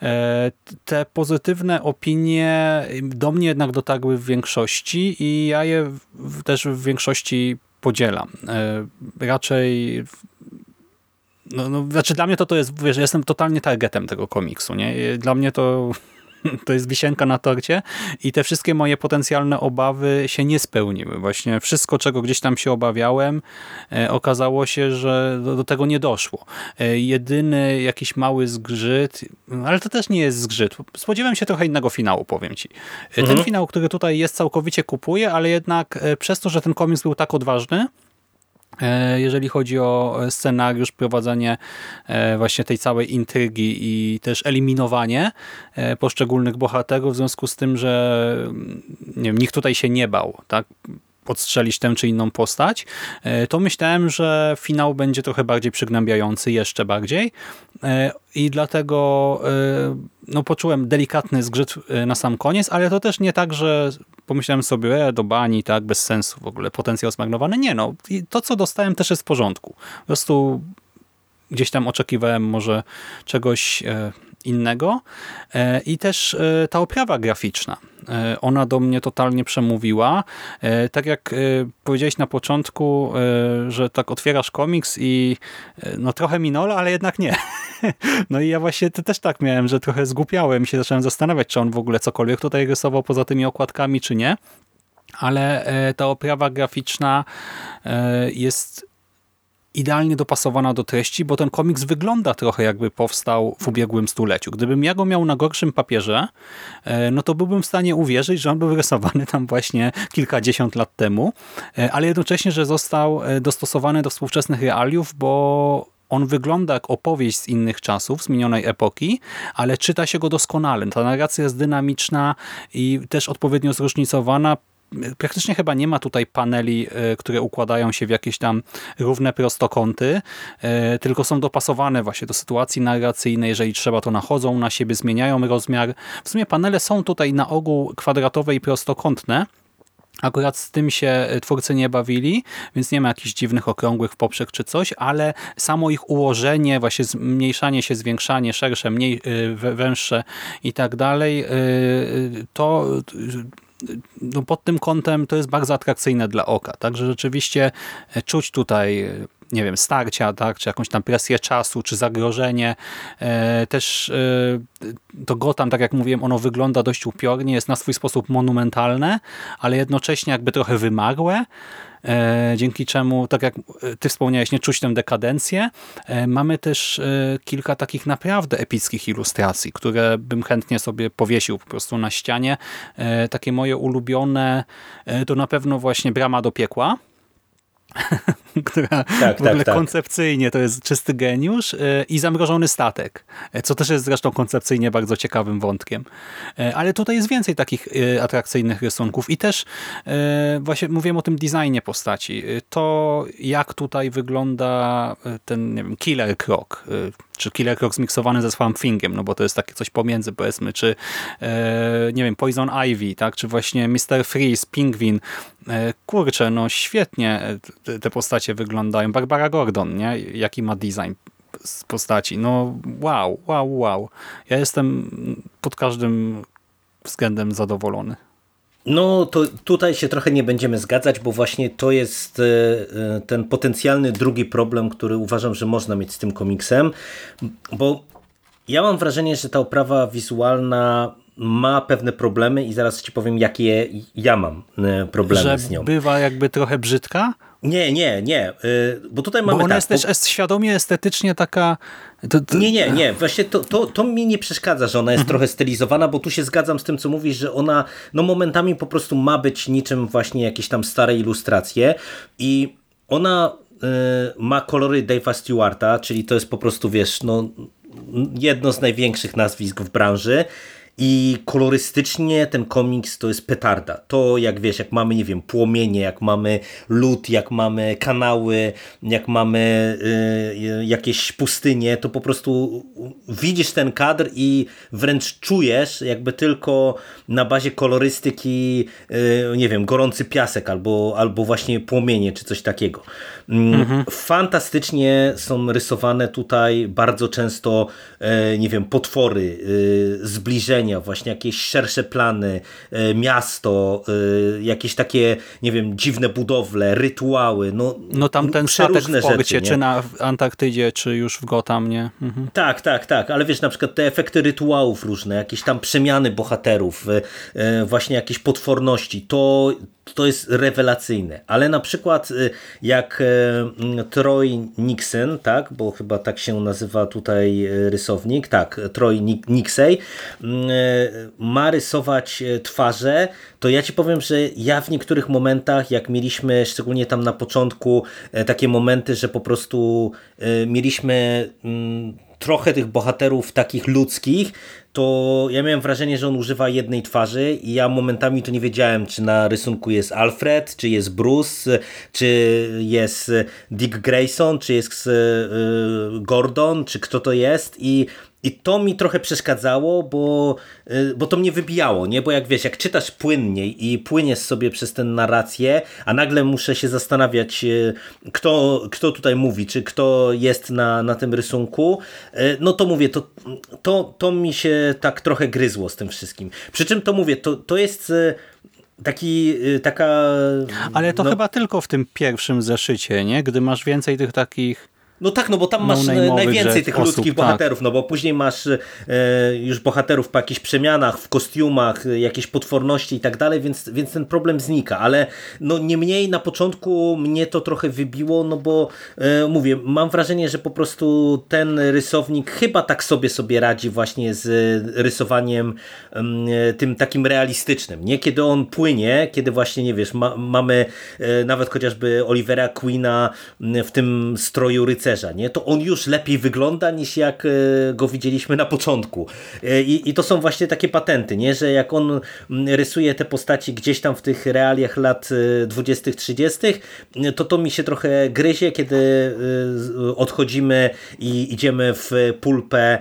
[SPEAKER 1] E, te pozytywne opinie do mnie jednak dotarły w większości i ja je też w większości podzielam. E, raczej no, no, znaczy dla mnie to, to jest, wiesz, jestem totalnie targetem tego komiksu, nie? Dla mnie to to jest wisienka na torcie i te wszystkie moje potencjalne obawy się nie spełniły. Właśnie wszystko, czego gdzieś tam się obawiałem, e, okazało się, że do, do tego nie doszło. E, jedyny jakiś mały zgrzyt, ale to też nie jest zgrzyt. Spodziewałem się trochę innego finału, powiem ci. E, ten mhm. finał, który tutaj jest, całkowicie kupuję, ale jednak przez to, że ten komiks był tak odważny, jeżeli chodzi o scenariusz, prowadzenie e, właśnie tej całej intrygi i też eliminowanie e, poszczególnych bohaterów w związku z tym, że mm, nie wiem, nikt tutaj się nie bał, tak? Podstrzelić tę czy inną postać, to myślałem, że finał będzie trochę bardziej przygnębiający, jeszcze bardziej i dlatego no, poczułem delikatny zgrzyt na sam koniec, ale to też nie tak, że pomyślałem sobie, e, do bani, tak, bez sensu w ogóle, potencjał zmagnowany. Nie no, to co dostałem też jest w porządku. Po prostu gdzieś tam oczekiwałem może czegoś e, innego e, i też e, ta oprawa graficzna. Ona do mnie totalnie przemówiła. Tak jak powiedziałeś na początku, że tak otwierasz komiks i no trochę minola, ale jednak nie. No i ja właśnie też tak miałem, że trochę zgłupiałem się zacząłem zastanawiać, czy on w ogóle cokolwiek tutaj rysował poza tymi okładkami, czy nie. Ale ta oprawa graficzna jest idealnie dopasowana do treści, bo ten komiks wygląda trochę jakby powstał w ubiegłym stuleciu. Gdybym ja go miał na gorszym papierze, e, no to byłbym w stanie uwierzyć, że on był rysowany tam właśnie kilkadziesiąt lat temu, e, ale jednocześnie, że został e, dostosowany do współczesnych realiów, bo on wygląda jak opowieść z innych czasów, z minionej epoki, ale czyta się go doskonale. Ta narracja jest dynamiczna i też odpowiednio zróżnicowana, praktycznie chyba nie ma tutaj paneli, e, które układają się w jakieś tam równe prostokąty, e, tylko są dopasowane właśnie do sytuacji narracyjnej, jeżeli trzeba to nachodzą na siebie, zmieniają rozmiar. W sumie panele są tutaj na ogół kwadratowe i prostokątne, Akurat z tym się e, twórcy nie bawili, więc nie ma jakichś dziwnych okrągłych poprzek czy coś, ale samo ich ułożenie, właśnie zmniejszanie się, zwiększanie, szersze, mniej węższe i tak dalej, to no pod tym kątem to jest bardzo atrakcyjne dla oka. Także rzeczywiście e, czuć tutaj e, nie wiem, starcia, tak, czy jakąś tam presję czasu, czy zagrożenie. E, też to Gotham, tak jak mówiłem, ono wygląda dość upiornie, jest na swój sposób monumentalne, ale jednocześnie jakby trochę wymarłe. E, dzięki czemu, tak jak e, ty wspomniałeś, nie czuć tę dekadencję. E, mamy też kilka takich naprawdę epickich ilustracji, które bym chętnie sobie powiesił po prostu na ścianie. Takie moje ulubione to na pewno właśnie Brama do piekła, która tak, w ogóle tak, tak. koncepcyjnie to jest czysty geniusz e, i zamrożony statek, e, co też jest zresztą koncepcyjnie bardzo ciekawym wątkiem. E, ale tutaj jest więcej takich atrakcyjnych rysunków i też właśnie mówiłem o tym designie postaci. To jak tutaj wygląda ten nie wiem, Killer Croc, czy Killer Croc zmiksowany ze Swamp Thingiem, no bo to jest takie coś pomiędzy powiedzmy, czy nie wiem, Poison Ivy, tak, czy właśnie Mr. Freeze, Pingwin. Kurczę, no świetnie te postacie wyglądają. Barbara Gordon, nie? Jaki ma design z postaci. No wow, wow, wow. Ja jestem pod każdym względem zadowolony.
[SPEAKER 2] No to tutaj się trochę nie będziemy zgadzać, bo właśnie to jest e, e, ten potencjalny drugi problem, który uważam, że można mieć z tym komiksem, bo ja mam wrażenie, że ta oprawa wizualna ma pewne problemy i zaraz ci powiem, jakie ja mam e, problemy
[SPEAKER 1] że
[SPEAKER 2] z nią.
[SPEAKER 1] bywa jakby trochę brzydka?
[SPEAKER 2] Nie, nie, nie, y, bo tutaj mamy
[SPEAKER 1] Bo ona
[SPEAKER 2] tak,
[SPEAKER 1] jest też bo... świadomie, estetycznie taka...
[SPEAKER 2] Nie, nie, nie, właśnie to, to, to mi nie przeszkadza, że ona jest mhm. trochę stylizowana, bo tu się zgadzam z tym, co mówisz, że ona no momentami po prostu ma być niczym właśnie jakieś tam stare ilustracje i ona y, ma kolory Dave'a Stewarta, czyli to jest po prostu, wiesz, no jedno z największych nazwisk w branży i kolorystycznie ten komiks to jest petarda. To jak wiesz, jak mamy, nie wiem, płomienie, jak mamy lód, jak mamy kanały, jak mamy y, jakieś pustynie, to po prostu widzisz ten kadr i wręcz czujesz jakby tylko na bazie kolorystyki, y, nie wiem, gorący piasek albo, albo właśnie płomienie czy coś takiego. Mm, mhm. Fantastycznie są rysowane tutaj bardzo często, y, nie wiem, potwory, y, właśnie jakieś szersze plany, e, miasto, e, jakieś takie, nie wiem, dziwne budowle, rytuały. No,
[SPEAKER 1] no tam ten statek w Pogcie, czy na Antarktydzie, czy już w Gotham, nie?
[SPEAKER 2] Mhm. Tak, tak, tak, ale wiesz, na przykład te efekty rytuałów różne, jakieś tam przemiany bohaterów, e, właśnie jakieś potworności, to to jest rewelacyjne, ale na przykład y, jak y, Troy Nixon, tak, bo chyba tak się nazywa tutaj y, rysownik, tak, Troy Nixey ma rysować twarze, to ja ci powiem, że ja w niektórych momentach, jak mieliśmy, szczególnie tam na początku, takie momenty, że po prostu mieliśmy mm, trochę tych bohaterów takich ludzkich, to ja miałem wrażenie, że on używa jednej twarzy i ja momentami to nie wiedziałem, czy na rysunku jest Alfred, czy jest Bruce, czy jest Dick Grayson, czy jest e, Gordon, czy kto to jest i i to mi trochę przeszkadzało, bo, y, bo to mnie wybijało, nie? Bo jak wiesz, jak czytasz płynniej i płyniesz sobie przez tę narrację, a nagle muszę się zastanawiać, y, kto, kto tutaj mówi, czy kto jest na, na tym rysunku, y, no to mówię, to, to, to mi się tak trochę gryzło z tym wszystkim. Przy czym to mówię, to, to jest taki, taka...
[SPEAKER 1] Ale to no... chyba tylko w tym pierwszym zeszycie, nie? Gdy masz więcej tych takich
[SPEAKER 2] no tak, no bo tam masz no najwięcej tych osób, ludzkich tak. bohaterów, no bo później masz e, już bohaterów po jakichś przemianach, w kostiumach, jakieś potworności i tak dalej, więc, więc ten problem znika, ale no niemniej na początku mnie to trochę wybiło, no bo e, mówię, mam wrażenie, że po prostu ten rysownik chyba tak sobie sobie radzi właśnie z rysowaniem e, tym takim realistycznym, nie? Kiedy on płynie, kiedy właśnie, nie wiesz, ma, mamy e, nawet chociażby Olivera Queena w tym stroju rycerza, rycerza, nie? to on już lepiej wygląda niż jak e, go widzieliśmy na początku. E, I, I, to są właśnie takie patenty, nie? że jak on rysuje te postaci gdzieś tam w tych realiach lat 20., e, 30., to to mi się trochę gryzie, kiedy odchodzimy i idziemy w pulpę,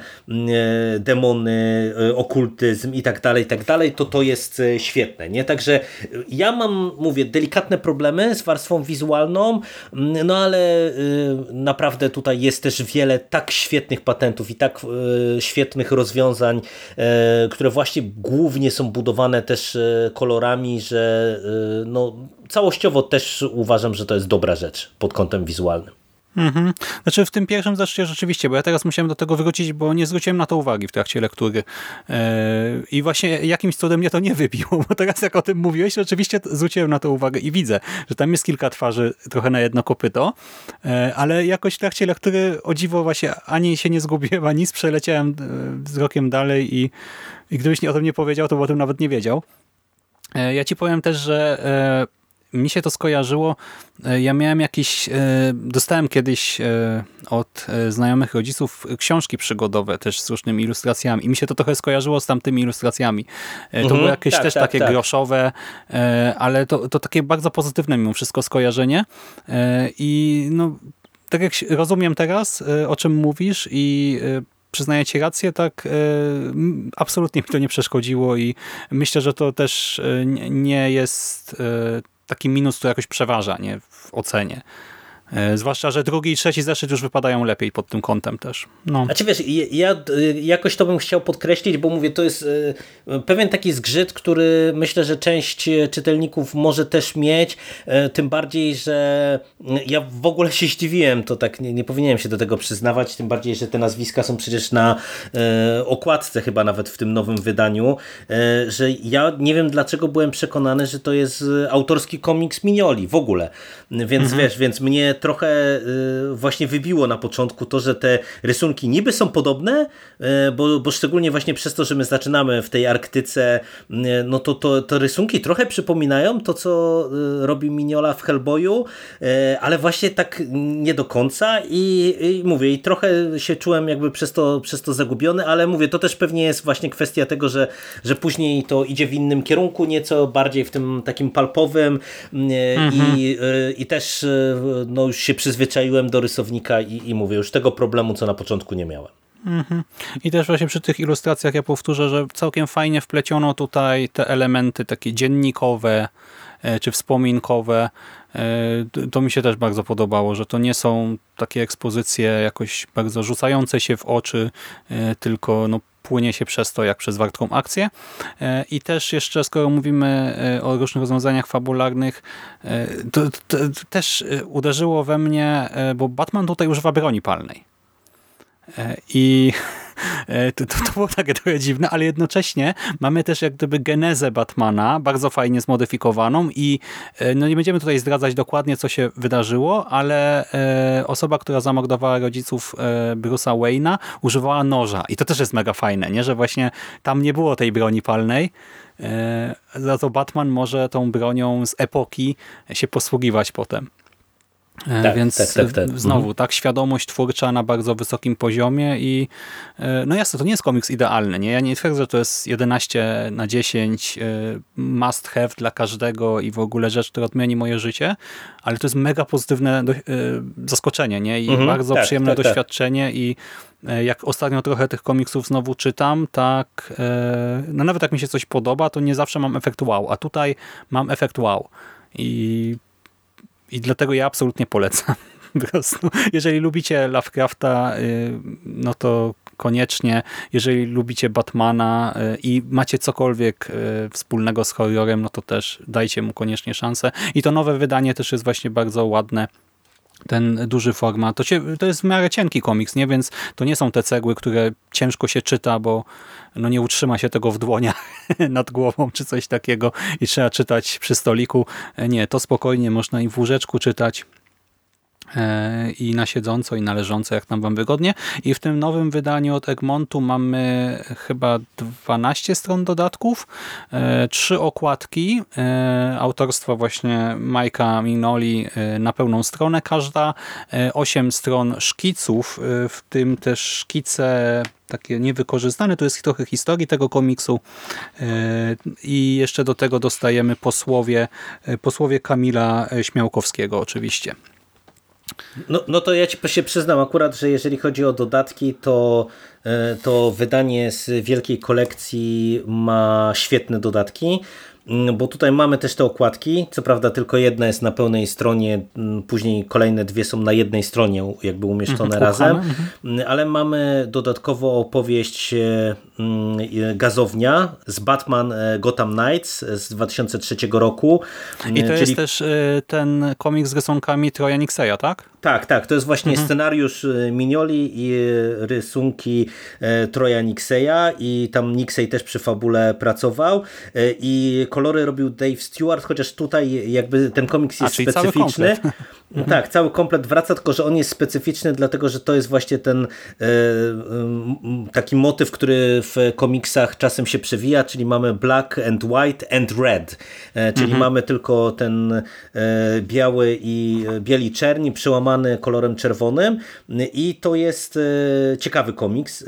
[SPEAKER 2] demony, okultyzm i tak dalej, i tak dalej, to to jest świetne. Nie? Także ja mam, mówię, delikatne problemy z warstwą wizualną, no ale naprawdę naprawdę tutaj jest też wiele tak świetnych patentów i tak e, świetnych rozwiązań, e, które właśnie głównie są budowane też e, kolorami, że no, całościowo też uważam, że to jest dobra rzecz pod kątem wizualnym.
[SPEAKER 1] Mhm. Znaczy w tym pierwszym zaszczycie rzeczywiście, bo ja teraz musiałem do tego wrócić, bo nie zwróciłem na to uwagi w trakcie lektury. Yy, I właśnie jakimś cudem mnie to nie wybiło, bo teraz jak o tym mówiłeś, rzeczywiście zwróciłem na to uwagę i widzę, że tam jest kilka twarzy trochę na jedno kopyto, yy, ale jakoś w trakcie lektury o dziwo właśnie ani się nie zgubiłem, ani nic, przeleciałem yy, wzrokiem dalej i, i gdybyś o tym nie powiedział, to bym o tym nawet nie wiedział. Ja ci powiem też, że mi się to skojarzyło, e, ja miałem jakiś, e, dostałem kiedyś e, od znajomych rodziców książki przygodowe też z różnymi ilustracjami i mi się to trochę skojarzyło z tamtymi ilustracjami. To mhm, były jakieś tak, też tak, takie tak. groszowe, ale to, to takie bardzo pozytywne mimo wszystko skojarzenie i no tak jak rozumiem teraz, o czym mówisz i przyznaję ci rację, tak absolutnie mi to nie przeszkodziło i myślę, że to też nie jest taki minus, który jakoś przeważa nie, w ocenie. E, zwłaszcza, że drugi i trzeci zeszyt już wypadają lepiej pod tym kątem też. No.
[SPEAKER 2] A czy wiesz, ja jakoś to bym chciał podkreślić, bo mówię, to jest e, pewien taki zgrzyt, który myślę, że część czytelników może też mieć, e, tym bardziej, że ja w ogóle się zdziwiłem, to tak nie, nie powinienem się do tego przyznawać, tym bardziej, że te nazwiska są przecież na okładce chyba nawet w tym nowym wydaniu, że ja nie wiem dlaczego byłem przekonany, że to jest autorski komiks Minioli w ogóle, więc mhm. wiesz, więc mnie trochę y, właśnie wybiło na początku to, że te rysunki niby są podobne, y, bo, bo szczególnie właśnie przez to, że my zaczynamy w tej Arktyce, y, no to, to, to rysunki trochę przypominają to, co robi Miniola w Hellboyu, ale właśnie tak nie do końca i, i mówię, i trochę się czułem jakby przez to, przez to zagubiony, ale mówię, to też pewnie jest właśnie kwestia tego, że, że później to idzie w innym kierunku, nieco bardziej w tym takim palpowym mhm. i, i też no, już się przyzwyczaiłem do rysownika i, i mówię, już tego problemu, co na początku nie miałem.
[SPEAKER 1] Mhm. I też właśnie przy tych ilustracjach ja powtórzę, że całkiem fajnie wpleciono tutaj te elementy takie dziennikowe e, czy wspominkowe. E, to mi się też bardzo podobało, że to nie są takie ekspozycje jakoś bardzo rzucające się w oczy, e, tylko no, płynie się przez to jak przez wartką akcję. E, I też jeszcze, skoro mówimy e, o różnych rozwiązaniach fabularnych, e, to, to, to też uderzyło we mnie, bo Batman tutaj używa broni palnej. I to, to, to było takie trochę dziwne, ale jednocześnie mamy też jak gdyby genezę Batmana, bardzo fajnie zmodyfikowaną i e, no nie będziemy tutaj zdradzać dokładnie, co się wydarzyło, ale e, osoba, która zamordowała rodziców Bruce'a Wayne'a, używała noża i to też jest mega fajne, nie? że właśnie tam nie było tej broni palnej, za to Batman może tą bronią z epoki się posługiwać potem. E, tak, Więc tak, tak, tak. znowu, mhm. tak, świadomość twórcza na bardzo wysokim poziomie i e, no jasne, to nie jest komiks idealny, nie? Ja nie twierdzę, że to jest 11 na 10 e, must have dla każdego i w ogóle rzecz, która odmieni moje życie, ale to jest mega pozytywne do, zaskoczenie, nie? I mhm, bardzo tak, przyjemne tak, tak. doświadczenie i jak ostatnio trochę tych komiksów znowu czytam, tak, no nawet jak mi się coś podoba, to nie zawsze mam efekt wow, a tutaj mam efekt wow. I i dlatego ja absolutnie polecam. Jeżeli lubicie Lovecrafta, y, no to koniecznie. Jeżeli lubicie Batmana y, i macie cokolwiek y, wspólnego z horrorem, no to też dajcie mu koniecznie szansę. I to nowe wydanie też jest właśnie bardzo ładne ten duży format. To, się, to jest w miarę cienki komiks, nie? więc to nie są te cegły, które ciężko się czyta, bo no nie utrzyma się tego w dłoniach nad głową czy coś takiego i trzeba czytać przy stoliku. Nie, to spokojnie można i w łóżeczku czytać e, i na siedząco i na leżąco, jak tam wam wygodnie. I w tym nowym wydaniu od Egmontu mamy chyba 12 stron dodatków, e, trzy okładki e, autorstwa właśnie Majka Minoli na pełną stronę każda, 8 stron szkiców, w tym też szkice takie niewykorzystane. To jest trochę historii tego komiksu e, i jeszcze do tego dostajemy posłowie, e, posłowie Kamila Śmiałkowskiego oczywiście.
[SPEAKER 2] No, no to ja ci się przyznam akurat, że jeżeli chodzi o dodatki, to, e, to wydanie z wielkiej kolekcji ma świetne dodatki. Mm, bo tutaj mamy też te okładki, co prawda tylko jedna jest na pełnej stronie, mm, później kolejne dwie są na jednej stronie jakby umieszczone mhm, razem, mhm. Mm, ale mamy dodatkowo opowieść e, Gazownia z Batman e, Gotham Knights z 2003 roku.
[SPEAKER 1] I to czyli... jest też e, ten komik z rysunkami Troja Nixeya, tak?
[SPEAKER 2] Tak, tak, to jest właśnie mhm. scenariusz Minioli i rysunki Troja Nixeya i tam Nixey też przy fabule pracował i kolory robił Dave Stewart, chociaż tutaj jakby ten komiks jest A, specyficzny. Cały tak, cały komplet wraca, tylko że on jest specyficzny, dlatego że to jest właśnie ten e, taki motyw, który w komiksach czasem się przewija, czyli mamy black and white and red, czyli mhm. mamy tylko ten biały i bieli czerni przełamany kolorem czerwonym i to jest ciekawy komiks,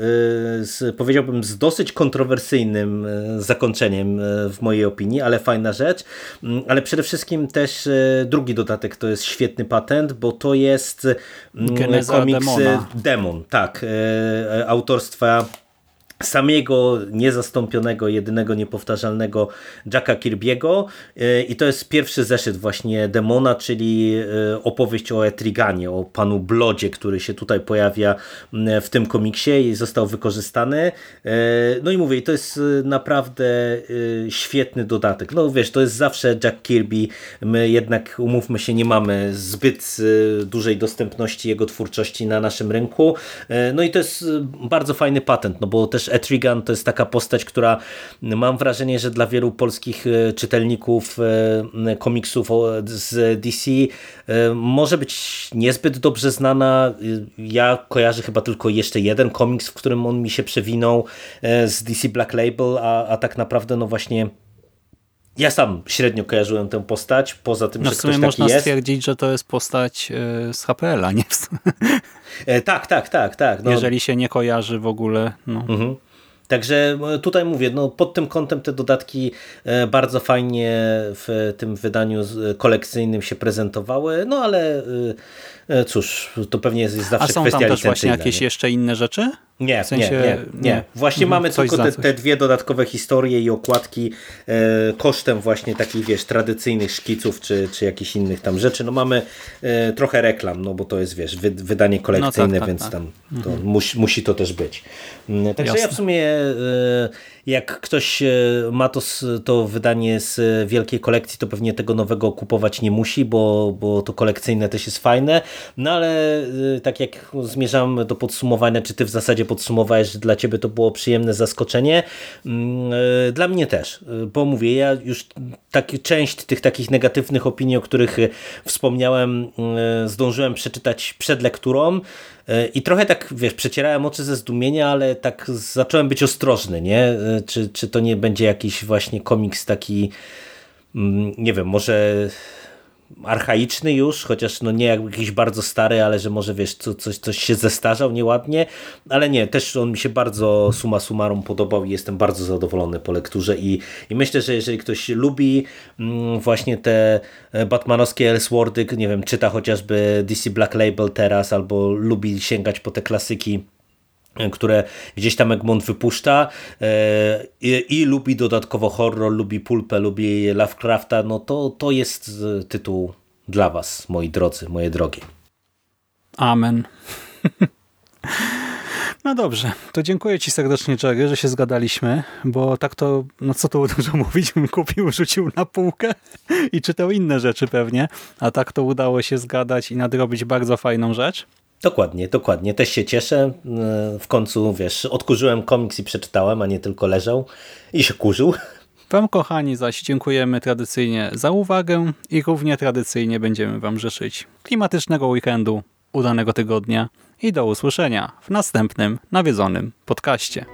[SPEAKER 2] z, powiedziałbym z dosyć kontrowersyjnym zakończeniem w mojej opinii, ale fajna rzecz, mm, ale przede wszystkim też drugi dodatek to jest świetny patent, bo to jest
[SPEAKER 1] mm, Geneza komiks Demona.
[SPEAKER 2] Demon, tak, autorstwa samego niezastąpionego, jedynego niepowtarzalnego Jacka Kirby'ego e, i to jest pierwszy zeszyt właśnie Demona, czyli e, opowieść o Etriganie, o panu Blodzie, który się tutaj pojawia w tym komiksie i został wykorzystany. E, no i mówię, to jest naprawdę świetny dodatek. No wiesz, to jest zawsze Jack Kirby, my jednak, umówmy się, nie mamy zbyt dużej dostępności jego twórczości na naszym rynku. No i to jest bardzo fajny patent, no bo też Etrigan to jest taka postać, która mam wrażenie, że dla wielu polskich e, czytelników e, komiksów z DC e, może być niezbyt dobrze znana. Ja kojarzę chyba tylko jeszcze jeden komiks, w którym on mi się przewinął z DC Black Label, a, a tak naprawdę no właśnie ja sam średnio kojarzyłem tę postać, poza tym,
[SPEAKER 1] no
[SPEAKER 2] że ktoś taki
[SPEAKER 1] można
[SPEAKER 2] jest.
[SPEAKER 1] stwierdzić, że to jest postać z HPL-a, nie?
[SPEAKER 2] E, tak, tak, tak. tak.
[SPEAKER 1] No. Jeżeli się nie kojarzy w ogóle. No.
[SPEAKER 2] Mhm. Także e, tutaj mówię, no pod tym kątem te dodatki e, bardzo fajnie w tym wydaniu kolekcyjnym się prezentowały, no ale cóż, to pewnie jest zawsze
[SPEAKER 1] kwestia
[SPEAKER 2] A są tam
[SPEAKER 1] też właśnie jakieś nie? jeszcze inne rzeczy?
[SPEAKER 2] Nie, w sensie, nie, nie, nie. Właśnie mhm, mamy tylko te, te, dwie dodatkowe historie i okładki e, kosztem właśnie takich, wiesz, tradycyjnych szkiców czy, czy jakichś innych tam rzeczy. No mamy e, trochę reklam, no bo to jest, wiesz, wy, wydanie kolekcyjne, no tak, tak, więc tak. tam to mhm. musi, musi to też być. Mm, także Jasne. ja w sumie e, jak ktoś e, ma to, to wydanie z wielkiej kolekcji, to pewnie tego nowego kupować nie musi, bo, bo to kolekcyjne też jest fajne. No ale e, tak jak zmierzam do podsumowania, czy ty w zasadzie podsumowałeś, że dla ciebie to było przyjemne zaskoczenie? Mm, e, dla mnie też, bo mówię, ja już taki, część tych takich negatywnych opinii, o których wspomniałem, zdążyłem przeczytać przed lekturą. I trochę tak, wiesz, przecierałem oczy ze zdumienia, ale tak zacząłem być ostrożny, nie? Czy, czy to nie będzie jakiś właśnie komiks taki, mm, nie wiem, może archaiczny już, chociaż no nie jak jakiś bardzo stary, ale że może wiesz, co, coś, coś się zestarzał nieładnie, ale nie, też on mi się bardzo suma summarum podobał i jestem bardzo zadowolony po lekturze. I, i myślę, że jeżeli ktoś lubi mm, właśnie te e, batmanowskie Elseworldy, nie wiem, czyta chociażby DC Black Label teraz albo lubi sięgać po te klasyki które gdzieś tam Egmont wypuszcza e, i, i, lubi dodatkowo horror, lubi pulpę, lubi Lovecrafta, no to, to jest e, tytuł dla was, moi drodzy, moje drogie.
[SPEAKER 1] Amen. No dobrze, to dziękuję Ci serdecznie Jerry, że się zgadaliśmy, bo tak to, no co tu dużo mówić, bym kupił, rzucił na półkę i czytał inne rzeczy pewnie, a tak to udało się zgadać i nadrobić bardzo fajną rzecz.
[SPEAKER 2] Dokładnie, dokładnie. Też się cieszę. E, w końcu, wiesz, odkurzyłem komiks i przeczytałem, a nie tylko leżał i się kurzył.
[SPEAKER 1] Wam, kochani, zaś dziękujemy tradycyjnie za uwagę i równie tradycyjnie będziemy Wam życzyć klimatycznego weekendu, udanego tygodnia i do usłyszenia w następnym nawiedzonym podcaście.